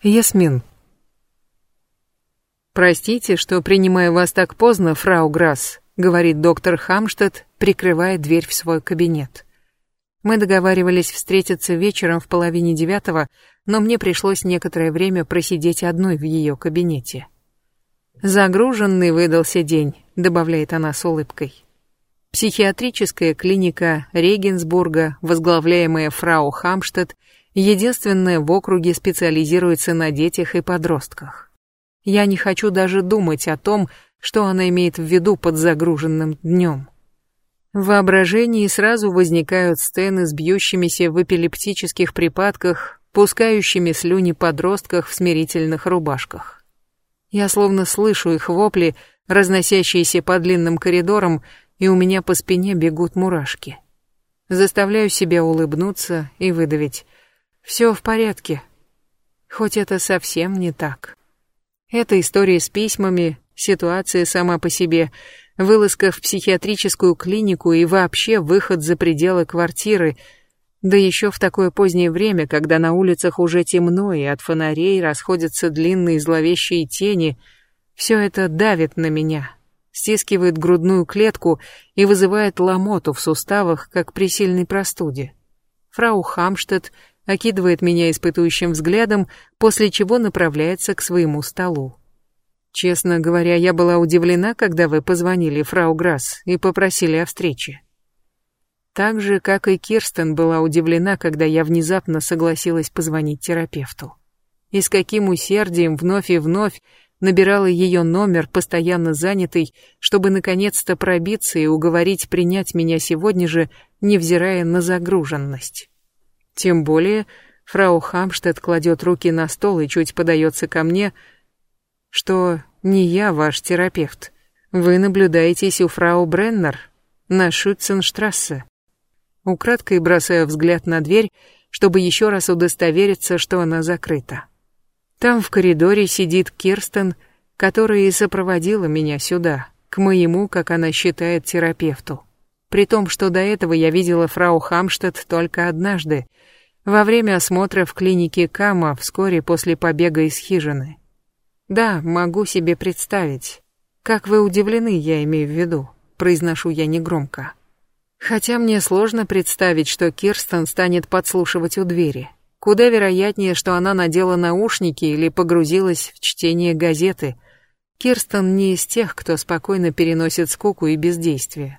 Ясмин. «Простите, что принимаю вас так поздно, фрау Грасс», — говорит доктор Хамштедт, прикрывая дверь в свой кабинет. Мы договаривались встретиться вечером в половине девятого, но мне пришлось некоторое время просидеть одной в ее кабинете. «Загруженный выдался день», — добавляет она с улыбкой. Психиатрическая клиника Регенсбурга, возглавляемая фрау Хамштедт, единственная в округе специализируется на детях и подростках. Я не хочу даже думать о том, что она имеет в виду под загруженным днем. В воображении сразу возникают сцены с бьющимися в эпилептических припадках, пускающими слюни подростках в смирительных рубашках. Я словно слышу их вопли, разносящиеся по длинным коридорам, и у меня по спине бегут мурашки. Заставляю себя улыбнуться и выдавить. Все в порядке. Хоть это совсем не так. Эта история с письмами, ситуация сама по себе, вылазка в психиатрическую клинику и вообще выход за пределы квартиры, да еще в такое позднее время, когда на улицах уже темно и от фонарей расходятся длинные зловещие тени, все это давит на меня, стискивает грудную клетку и вызывает ломоту в суставах, как при сильной простуде. Фрау Хамштедт окидывает меня испытующим взглядом, после чего направляется к своему столу. Честно говоря, я была удивлена, когда вы позвонили фрау Грасс и попросили о встрече. Так же, как и Кирстен была удивлена, когда я внезапно согласилась позвонить терапевту. И с каким усердием вновь и вновь набирала ее номер, постоянно занятый, чтобы наконец-то пробиться и уговорить принять меня сегодня же, невзирая на загруженность. Тем более, фрау Хамштедт кладет руки на стол и чуть подается ко мне, что не я ваш терапевт. Вы наблюдаетесь у фрау Бреннер на Шутценштрассе. Украдкой бросаю взгляд на дверь, чтобы еще раз удостовериться, что она закрыта. Там в коридоре сидит Кирстен, которая и сопроводила меня сюда, к моему, как она считает, терапевту. При том, что до этого я видела фрау Хамштедт только однажды, во время осмотра в клинике Кама вскоре после побега из хижины. Да, могу себе представить. Как вы удивлены, я имею в виду, произношу я негромко. Хотя мне сложно представить, что Кирстен станет подслушивать у двери. Куда вероятнее, что она надела наушники или погрузилась в чтение газеты. Кирстен не из тех, кто спокойно переносит скуку и бездействие.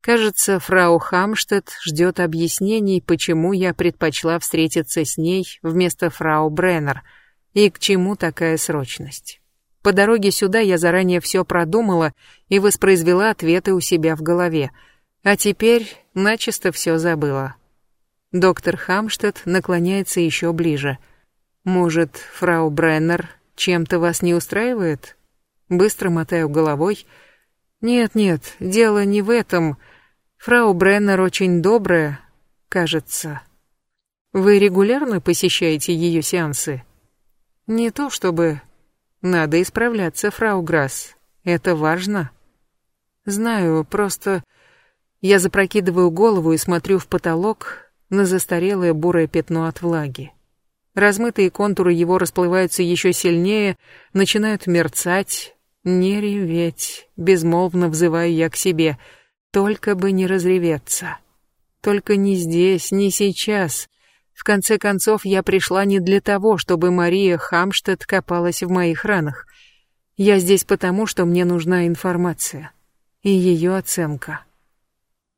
Кажется, фрау Хамштедт ждет объяснений, почему я предпочла встретиться с ней вместо фрау Бреннер — и к чему такая срочность? По дороге сюда я заранее все продумала и воспроизвела ответы у себя в голове, а теперь начисто все забыла. Доктор Хамштедт наклоняется еще ближе. Может, фрау Бреннер чем-то вас не устраивает? Быстро мотаю головой. Нет-нет, дело не в этом. Фрау Бреннер очень добрая, кажется. Вы регулярно посещаете ее сеансы? Не то чтобы... Надо исправляться, фрау Грасс. Это важно. Знаю, просто... Я запрокидываю голову и смотрю в потолок на застарелое бурое пятно от влаги. Размытые контуры его расплываются еще сильнее, начинают мерцать. Не реветь, безмолвно взываю я к себе, только бы не разреветься. Только не здесь, не сейчас. В конце концов, я пришла не для того, чтобы Мария Хамштедт копалась в моих ранах. Я здесь потому, что мне нужна информация и ее оценка.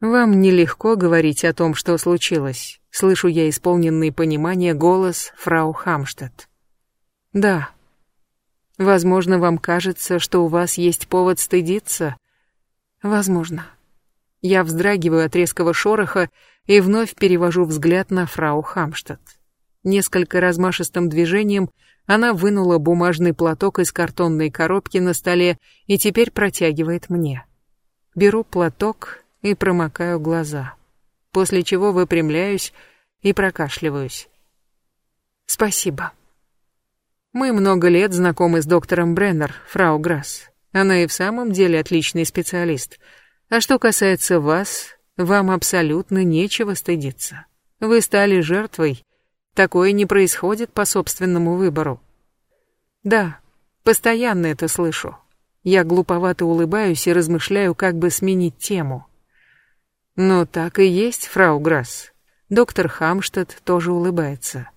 Вам нелегко говорить о том, что случилось. Слышу я исполненный понимания голос фрау Хамштедт. Да. Возможно, вам кажется, что у вас есть повод стыдиться. Возможно. Я вздрагиваю от резкого шороха и вновь перевожу взгляд на фрау Хамштадт. Несколько размашистым движением она вынула бумажный платок из картонной коробки на столе и теперь протягивает мне. Беру платок и промокаю глаза, после чего выпрямляюсь и прокашливаюсь. Спасибо. Мы много лет знакомы с доктором Бреннер, фрау Грасс. Она и в самом деле отличный специалист. А что касается вас, вам абсолютно нечего стыдиться. Вы стали жертвой, Такое не происходит по собственному выбору. Да, постоянно это слышу. Я глуповато улыбаюсь и размышляю, как бы сменить тему. Но так и есть, фрау Грасс. Доктор Хамштадт тоже улыбается.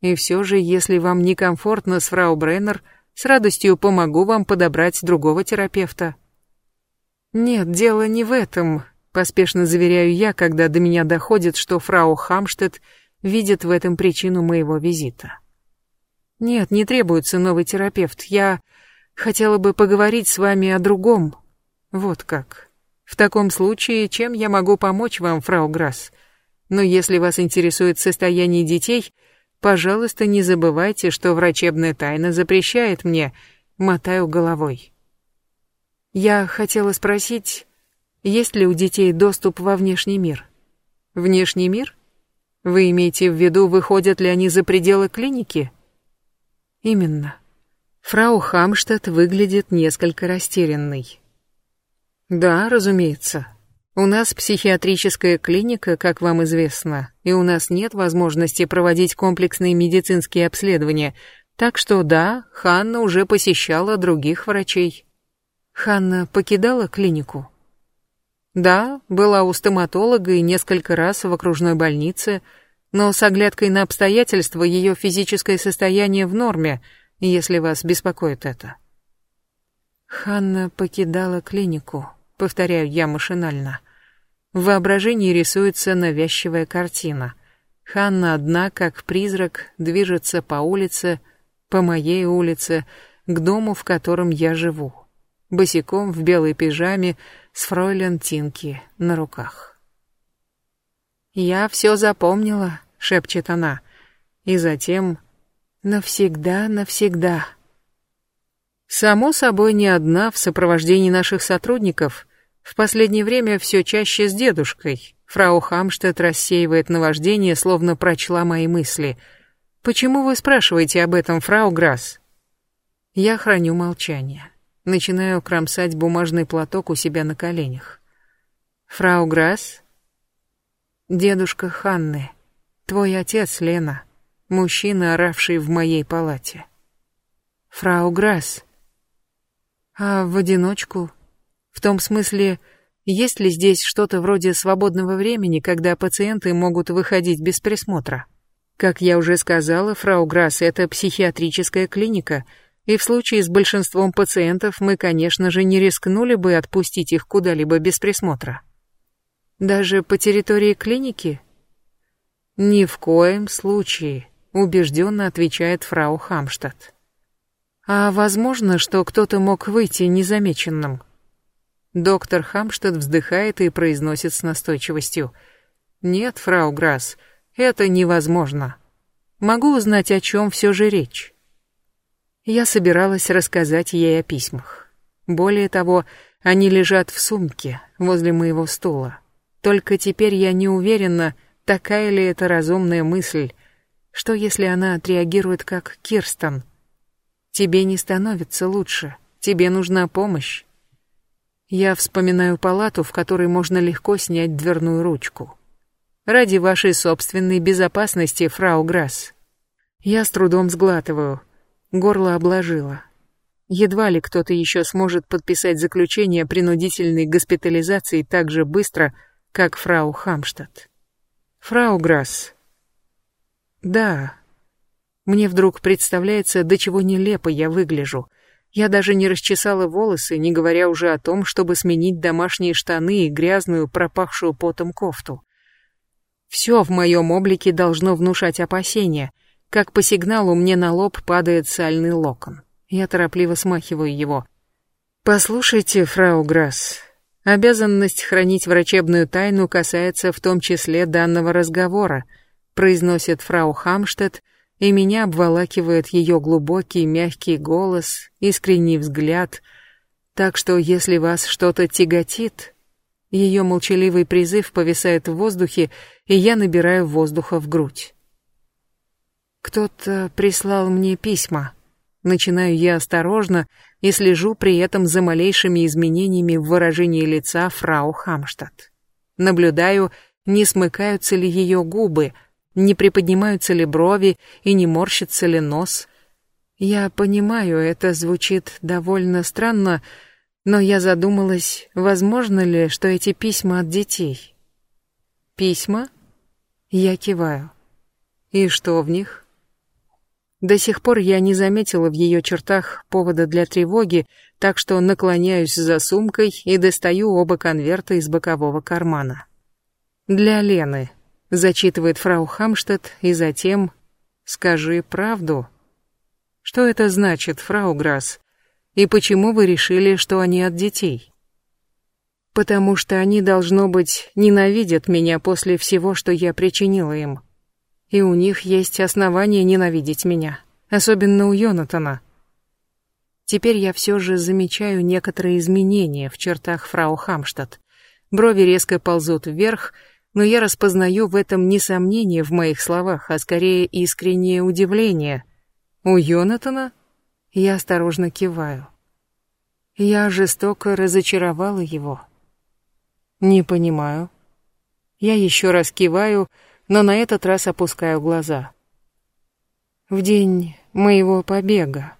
И все же, если вам некомфортно с фрау Бреннер, с радостью помогу вам подобрать другого терапевта. Нет, дело не в этом, поспешно заверяю я, когда до меня доходит, что фрау Хамштедт видит в этом причину моего визита. Нет, не требуется новый терапевт. Я хотела бы поговорить с вами о другом. Вот как. В таком случае, чем я могу помочь вам, фрау Грасс? Но если вас интересует состояние детей, пожалуйста, не забывайте, что врачебная тайна запрещает мне, мотаю головой. Я хотела спросить, есть ли у детей доступ во внешний мир? Внешний мир? Вы имеете в виду, выходят ли они за пределы клиники? Именно. Фрау Хамштадт выглядит несколько растерянной. Да, разумеется. У нас психиатрическая клиника, как вам известно, и у нас нет возможности проводить комплексные медицинские обследования, так что да, Ханна уже посещала других врачей. Ханна покидала клинику? Да, была у стоматолога и несколько раз в окружной больнице, но с оглядкой на обстоятельства ее физическое состояние в норме, если вас беспокоит это. Ханна покидала клинику, повторяю я машинально. В воображении рисуется навязчивая картина. Ханна одна, как призрак, движется по улице, по моей улице, к дому, в котором я живу. Босиком в белой пижаме, с фройлен Тинки на руках. «Я все запомнила», — шепчет она, и затем «навсегда, навсегда». Само собой, не одна в сопровождении наших сотрудников. В последнее время все чаще с дедушкой. Фрау Хамштедт рассеивает наваждение, словно прочла мои мысли. «Почему вы спрашиваете об этом, фрау Грасс?» Я храню молчание. Начинаю кромсать бумажный платок у себя на коленях. «Фрау Грасс?» «Дедушка Ханны. Твой отец, Лена. Мужчина, оравший в моей палате». «Фрау Грасс?» «А в одиночку? В том смысле, есть ли здесь что-то вроде свободного времени, когда пациенты могут выходить без присмотра?» Как я уже сказала, фрау Грасс, это психиатрическая клиника — и в случае с большинством пациентов мы, конечно же, не рискнули бы отпустить их куда-либо без присмотра. Даже по территории клиники? Ни в коем случае, убежденно отвечает фрау Хамштадт. А возможно, что кто-то мог выйти незамеченным? Доктор Хамштадт вздыхает и произносит с настойчивостью. Нет, фрау Грасс, это невозможно. Могу узнать, о чем все же речь. Я собиралась рассказать ей о письмах. Более того, они лежат в сумке возле моего стула. Только теперь я не уверена, такая ли это разумная мысль, что если она отреагирует как Кирстен. Тебе не становится лучше, тебе нужна помощь. Я вспоминаю палату, в которой можно легко снять дверную ручку. Ради вашей собственной безопасности, фрау Грасс. Я с трудом сглатываю. Горло обложило. Едва ли кто-то еще сможет подписать заключение о принудительной госпитализации так же быстро, как фрау Хамштадт. Фрау Грасс. Да. Мне вдруг представляется, до чего нелепо я выгляжу. Я даже не расчесала волосы, не говоря уже о том, чтобы сменить домашние штаны и грязную, пропахшую потом кофту. Все в моем облике должно внушать опасения — как по сигналу мне на лоб падает сальный локон. Я торопливо смахиваю его. «Послушайте, фрау Грасс, обязанность хранить врачебную тайну касается в том числе данного разговора», произносит фрау Хамштедт, и меня обволакивает ее глубокий мягкий голос, искренний взгляд, так что если вас что-то тяготит, ее молчаливый призыв повисает в воздухе, и я набираю воздуха в грудь. Кто-то прислал мне письма. Начинаю я осторожно и слежу при этом за малейшими изменениями в выражении лица фрау Хамштадт. Наблюдаю, не смыкаются ли ее губы, Не приподнимаются ли брови и не морщится ли нос? Я понимаю, это звучит довольно странно, но я задумалась, возможно ли, что эти письма от детей. Письма? Я киваю. И что в них? До сих пор я не заметила в ее чертах повода для тревоги, так что наклоняюсь за сумкой и достаю оба конверта из бокового кармана. «Для Лены», — зачитывает фрау Хамштедт, и затем «Скажи правду». «Что это значит, фрау Грасс? И почему вы решили, что они от детей?» «Потому что они, должно быть, ненавидят меня после всего, что я причинила им. И у них есть основания ненавидеть меня, особенно у Йонатана». Теперь я все же замечаю некоторые изменения в чертах фрау Хамштадт. Брови резко ползут вверх, но я распознаю в этом не сомнение в моих словах, а скорее искреннее удивление. У Йонатана? Я осторожно киваю. Я жестоко разочаровала его. Не понимаю. Я еще раз киваю, но на этот раз опускаю глаза. В день моего побега